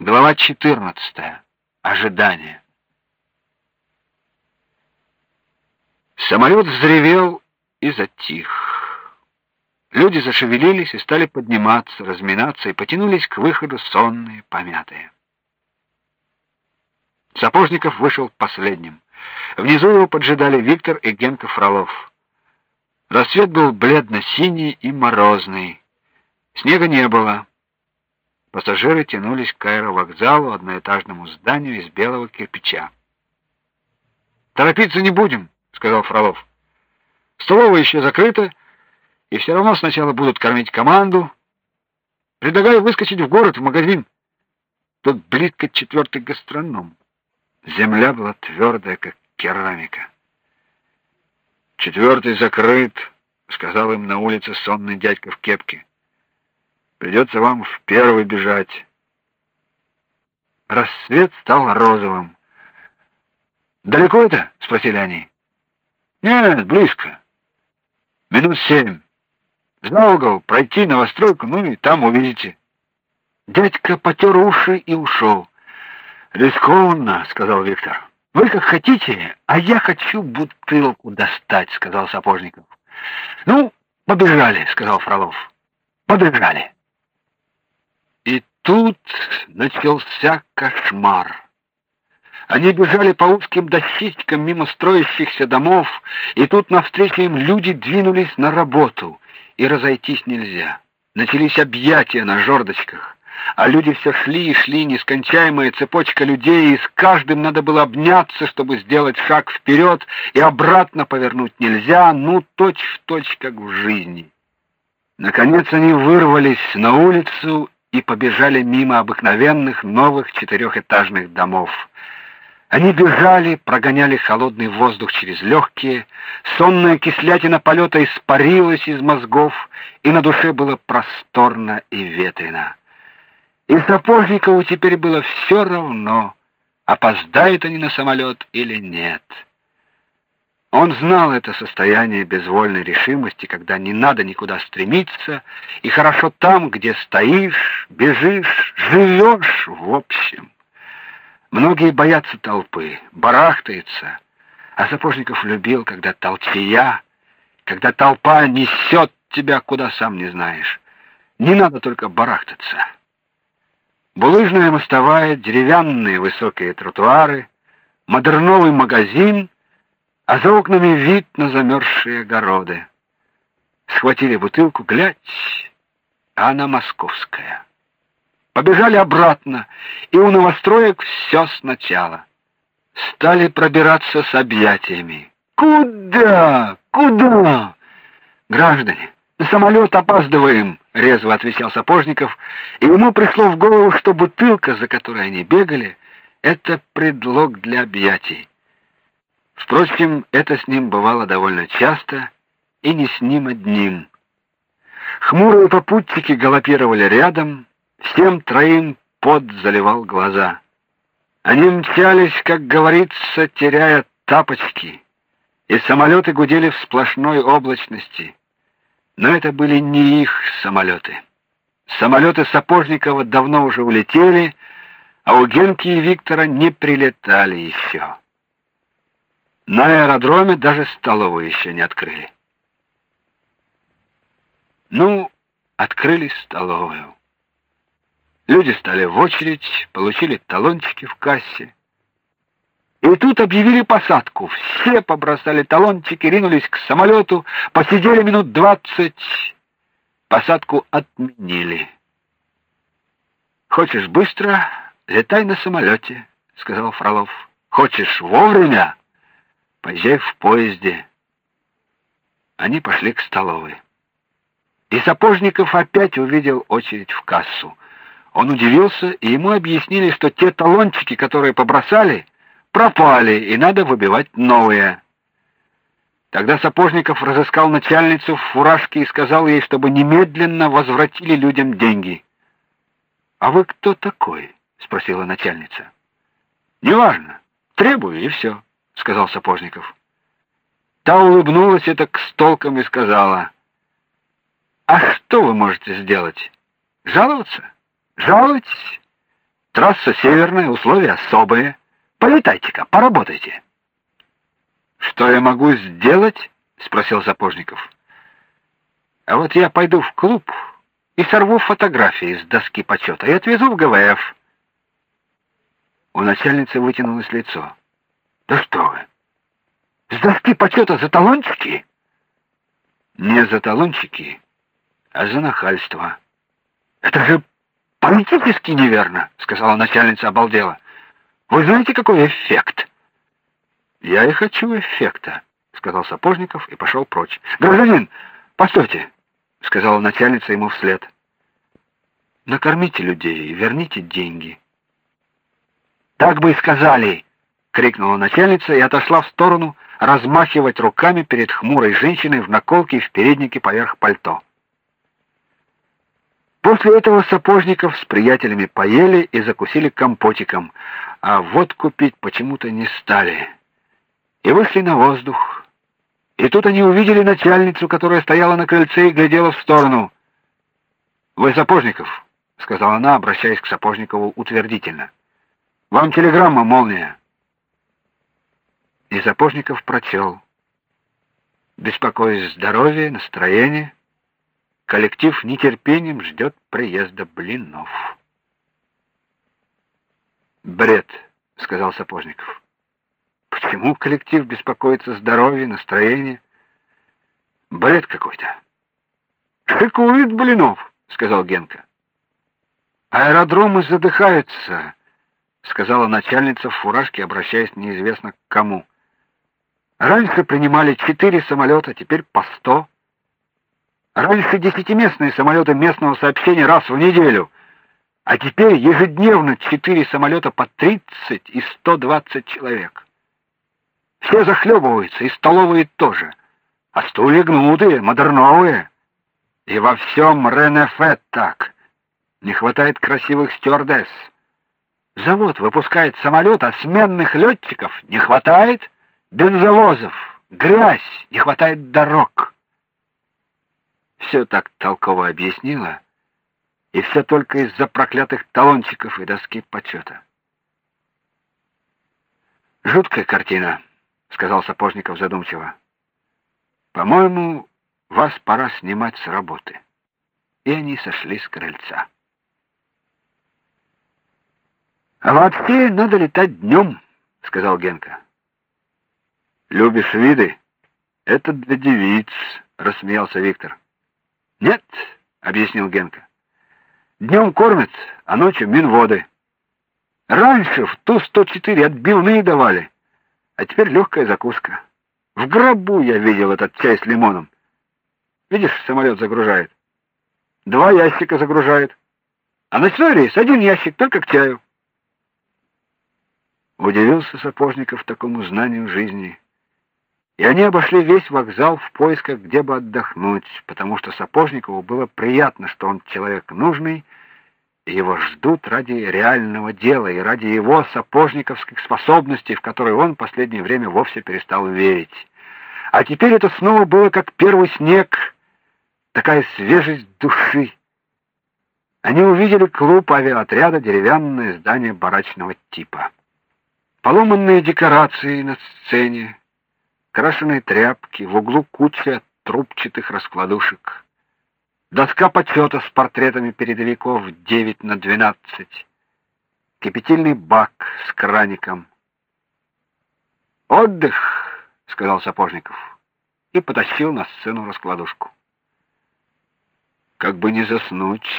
Глава 14. Ожидание. Самолет взревел и затих. Люди зашевелились и стали подниматься, разминаться и потянулись к выходу сонные, помятые. Сапожников вышел последним. Внизу его поджидали Виктор и Генка Фролов. Рассвет был бледно-синий и морозный. Снега не было. Пассажиры тянулись к аэровокзалу, одноэтажному зданию из белого кирпича. Торопиться не будем, сказал Фролов. Столовая еще закрыта, и все равно сначала будут кормить команду. Предлагаю выскочить в город, в магазин. Тут близко четвертый гастроном. Земля была твердая, как керамика. Четвертый закрыт, сказал им на улице сонный дядька в кепке. Придется вам в первый бежать. Рассвет стал розовым. Далеко это? спросили они. Нет, близко. Минут семь. За угол пройти новостройку, ну и там увидите. Дядька потер уши и ушел. Рискованно, сказал Виктор. Вы как хотите, а я хочу бутылку достать, сказал Сапожников. Ну, побежали, сказал Фролов. Побежали. Тут начался кошмар. Они бежали по узким дощечкам мимо строящихся домов, и тут навстречу им люди двинулись на работу, и разойтись нельзя. Начались объятия на жердочках, а люди все шли и шли, нескончаемая цепочка людей, и с каждым надо было обняться, чтобы сделать шаг вперед, и обратно повернуть нельзя, ну точь в точь как в жизни. Наконец они вырвались на улицу и побежали мимо обыкновенных новых четырехэтажных домов. Они бежали, прогоняли холодный воздух через легкие, сонная кислятина полета испарилась из мозгов, и на душе было просторно и ветрено. И Сапожникову теперь было все равно, опоздают они на самолет или нет. Он знал это состояние безвольной решимости, когда не надо никуда стремиться, и хорошо там, где стоишь, бежишь, живешь в общем. Многие боятся толпы, барахтаются, а Сапожников любил, когда толчья, когда толпа несет тебя куда сам не знаешь. Не надо только барахтаться. Булыжная мостовая, деревянные высокие тротуары, модерновый магазин — а за окнами вид на замерзшие огороды. Схватили бутылку, глядь, а она московская. Побежали обратно, и у новостроек все сначала. Стали пробираться с объятиями. Куда? Куда? Граждане, на самолет опаздываем, резво отвечал Сапожников, и ему пришло в голову, что бутылка, за которой они бегали, это предлог для объятий. Впрочем, это с ним бывало довольно часто, и не с ним одним. Хмурые попутчики галопировали рядом, всем троим пот заливал глаза. Они мчались, как говорится, теряя тапочки, и самолеты гудели в сплошной облачности. Но это были не их самолеты. Самолеты Сапожникова давно уже улетели, а у Генки и Виктора не прилетали еще. На аэродроме даже столовую еще не открыли. Ну, открыли столовую. Люди стали в очередь, получили талончики в кассе. И тут объявили посадку. Все побросали талончики, ринулись к самолету, посидели минут двадцать. Посадку отменили. Хочешь быстро летай на самолете», — сказал Фролов. Хочешь вовремя Поезжай в поезде. Они пошли к столовой. И Сапожников опять увидел очередь в кассу. Он удивился, и ему объяснили, что те талончики, которые побросали, пропали, и надо выбивать новые. Тогда Сапожников разыскал начальницу в фуражке и сказал ей, чтобы немедленно возвратили людям деньги. А вы кто такой? спросила начальница. Неважно, требую и все сказал Сапожников. Та улыбнулась это к столкам и сказала: "А что вы можете сделать? Жаловаться? Жалуйтесь. Трасса северная, условия особые. Полетайте-ка, поработайте. Что я могу сделать? спросил Сапожников. А вот я пойду в клуб и сорву фотографии с доски почета и отвезу в ГВФ. У начальницы вытянулось лицо. Да что вы? С доски почета за талончики? Не за талончики, а за нахальство. Это же политически неверно, сказала начальница обалдела. Вы знаете, какой эффект? Я и хочу эффекта, сказал Сапожников и пошел прочь. Гражданин, постойте, сказала начальница ему вслед. Накормите людей и верните деньги. Так бы и сказали, крикнула начальница и отошла в сторону, размахивать руками перед хмурой женщиной в наколке и в переднике поверх пальто. После этого Сапожников с приятелями поели и закусили компотиком, а водку пить почему-то не стали. И вышли на воздух. И тут они увидели начальницу, которая стояла на крыльце и глядела в сторону. "Вы Сапожников?" сказала она, обращаясь к Сапожникову утвердительно. "Вам телеграмма, молния". И Сапожников прочел. Беспокоясь здоровье, настроение, коллектив нетерпением ждет приезда блинов. Бред, сказал Сапожников. Почему коллектив беспокоится здоровье, настроение? Бред какой-то. Шикует блинов, сказал Генка. Аэродромы задыхаются, сказала начальница в фуражке, обращаясь неизвестно к кому. Раньше принимали четыре самолета, теперь по сто. Раньше десятиместные самолеты местного сообщения раз в неделю, а теперь ежедневно четыре самолета по 30 и 120 человек. Все захлебываются, и столовые тоже. А стулья гнутые, модерновые. И во всем Ренефе так. Не хватает красивых стюардесс. Завод выпускает самолет, а сменных летчиков не хватает бензовозов, грязь, не хватает дорог. Все так толково объяснила, и все только из-за проклятых талончиков и доски почета. Жуткая картина, сказал Сапожников задумчиво. По-моему, вас пора снимать с работы. И они сошли с крыльца. А вообще надо летать днем», — сказал Генка. Любишь виды? Это для девиц, рассмеялся Виктор. Нет, объяснил Генка. Днем кормят, а ночью минводы. Раньше в Ту-104 отбивные давали, а теперь легкая закуска. В гробу я видел этот чай с лимоном. Видишь, самолет загружает. Два ящика загружает. А ночной рейс один ящик только к чаю. Удивился Сапожников такому знанию жизни. И они обошли весь вокзал в поисках, где бы отдохнуть, потому что Сапожникову было приятно, что он человек нужный, и его ждут ради реального дела и ради его сапожниковских способностей, в которые он последнее время вовсе перестал верить. А теперь это снова было как первый снег, такая свежесть души. Они увидели клуб авиаотряда, деревянное здание барачного типа. Поломанные декорации на сцене, крашеные тряпки, в углу куча трубчатых раскладушек. Доска почета с портретами передовиков 9 на 12. Кипятильный бак с краником. Отдых, сказал Сапожников и потащил на сцену раскладушку. Как бы не заснуть,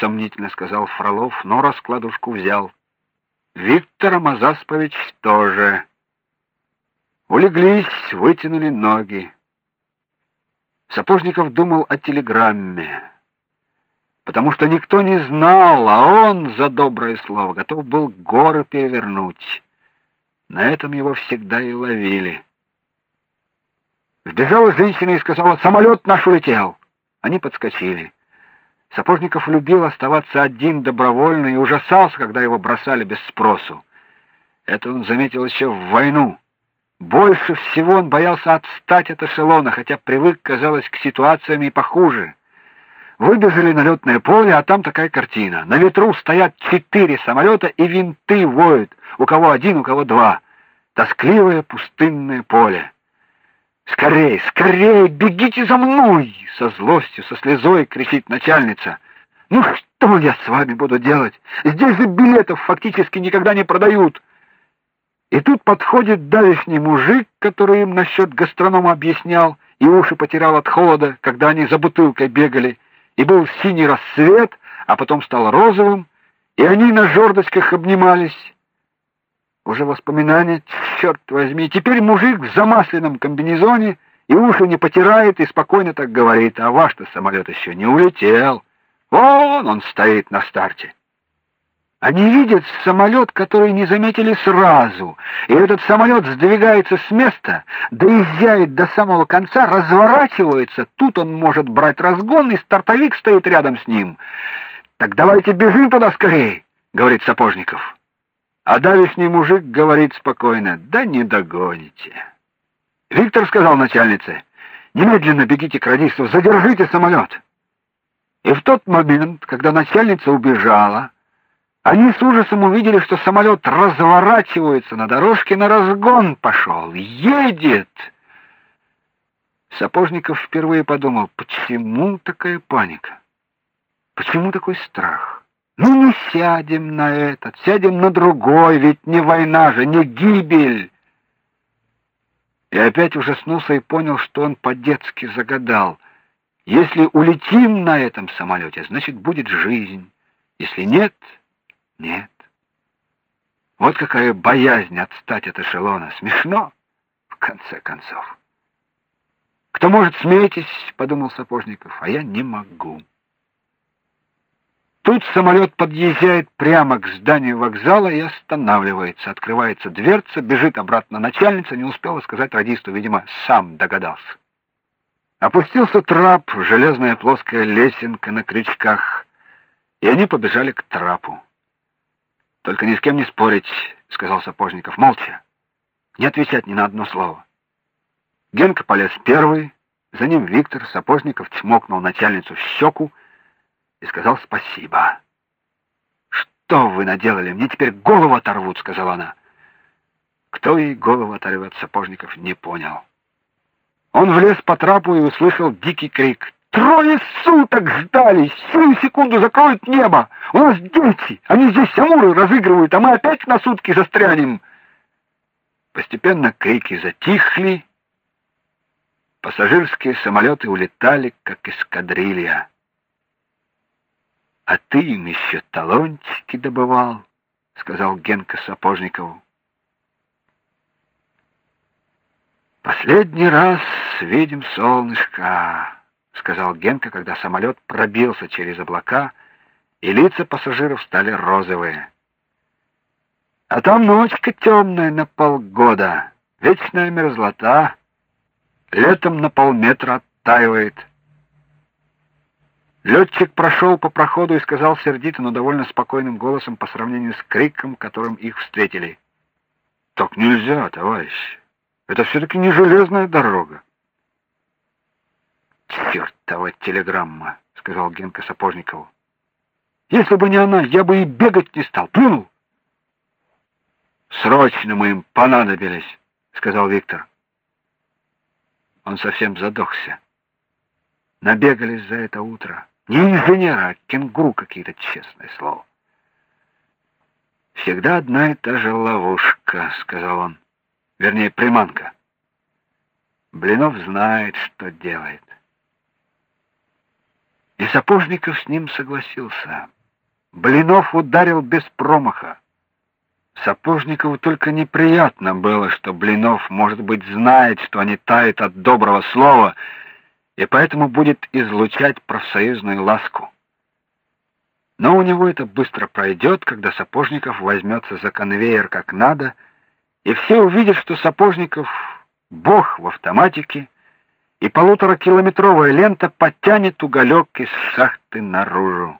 сомнительно сказал Фролов, но раскладушку взял. Виктор Мазаспович тоже Улеглись, вытянули ноги. Сапожников думал о телеграмме, потому что никто не знал, а он за доброе слово готов был горы перевернуть. На этом его всегда и ловили. Сбежала женщина и сказала: «Самолет наш улетел". Они подскочили. Сапожников любил оставаться один добровольно и ужасался, когда его бросали без спросу. Это он заметил еще в войну. Больше всего он боялся отстать от эшелона, хотя привык, казалось, к ситуациям и похуже. Выбежали на летное поле, а там такая картина. На ветру стоят четыре самолета и винты воют, у кого один, у кого два. Тоскливое пустынное поле. Скорей, скорей, бегите за мной, со злостью, со слезой кричит начальница. Ну что я с вами буду делать? Здесь же билетов фактически никогда не продают. И тут подходит давешний мужик, который им насчет гастронома объяснял, и уши потерял от холода, когда они за бутылкой бегали, и был синий рассвет, а потом стал розовым, и они на жердочках обнимались. Уже воспоминания, черт возьми. Теперь мужик в замасленном комбинезоне и уши не потирает и спокойно так говорит: "А ваш-то самолет еще не улетел. Вон он стоит на старте". Они видят самолет, который не заметили сразу. И этот самолет сдвигается с места, доезжает до самого конца, разворачивается. Тут он может брать разгон, и стартовик стоит рядом с ним. Так давайте бежим туда скорее, говорит Сапожников. А давишний мужик говорит спокойно: "Да не догоните". Виктор сказал начальнице: "Немедленно бегите к радисту, задержите самолет». И в тот момент, когда начальница убежала, они с ужасом увидели, что самолет разворачивается на дорожке, на разгон пошел, едет. Сапожников впервые подумал: почему такая паника? Почему такой страх? Ну не сядем на этот, сядем на другой, ведь не война же, не гибель. И опять ужаснулся и понял, что он по-детски загадал. Если улетим на этом самолете, значит, будет жизнь. Если нет, нет. Вот какая боязнь отстать от эшелона. Смешно, в конце концов. Кто может, смейтесь, подумал Сапожников, а я не могу. Тут самолет подъезжает прямо к зданию вокзала и останавливается. Открывается дверца, бежит обратно начальница, не успела сказать радисту, видимо, сам догадался. Опустился трап, железная плоская лесенка на крючках, и они побежали к трапу. Только ни с кем не спорить, сказал Сапожников, молча. Не отвечать ни на одно слово. Генка полез первый, за ним Виктор Сапожников чмокнул начальницу в щеку, и сказал спасибо. Что вы наделали? Мне теперь голову оторвут, сказала она. Кто ей голову оторвет, Сапожников не понял. Он влез по трапу и услышал дикий крик. Трое суток ждали, сию секунду закроют небо. У нас дети, они здесь амуры разыгрывают, а мы опять на сутки застрянем. Постепенно крики затихли. Пассажирские самолеты улетали, как эскадрилья. А ты им еще талончики добывал, сказал Генка Сапожникову. Последний раз видим солнышко, сказал Генка, когда самолет пробился через облака, и лица пассажиров стали розовые. А там ночка темная на полгода, вечная мерзлота, летом на полметра оттаивает. Летчик прошел по проходу и сказал сердито, но довольно спокойным голосом по сравнению с криком, которым их встретили: "Так нельзя, товарищ. Это все таки не железная дорога". "Чёртова телеграмма", сказал Генка Сапожникову. "Если бы не она, я бы и бегать не стал. Плюнул". "Срочно мы им понадобились", сказал Виктор. Он совсем задохся. Набегались за это утро. Не инженера, а кенгуру какие-то, честное слово. Всегда одна и та же ловушка, сказал он. Вернее, приманка. Блинов знает, что делает. И Сапожников с ним согласился. Блинов ударил без промаха. Сапожникову только неприятно было, что Блинов, может быть, знает, что они тают от доброго слова и поэтому будет излучать профсоюзную ласку. Но у него это быстро пройдет, когда Сапожников возьмется за конвейер как надо, и все увидят, что Сапожников бог в автоматике, и полуторакилометровая лента подтянет уголек из шахты наружу.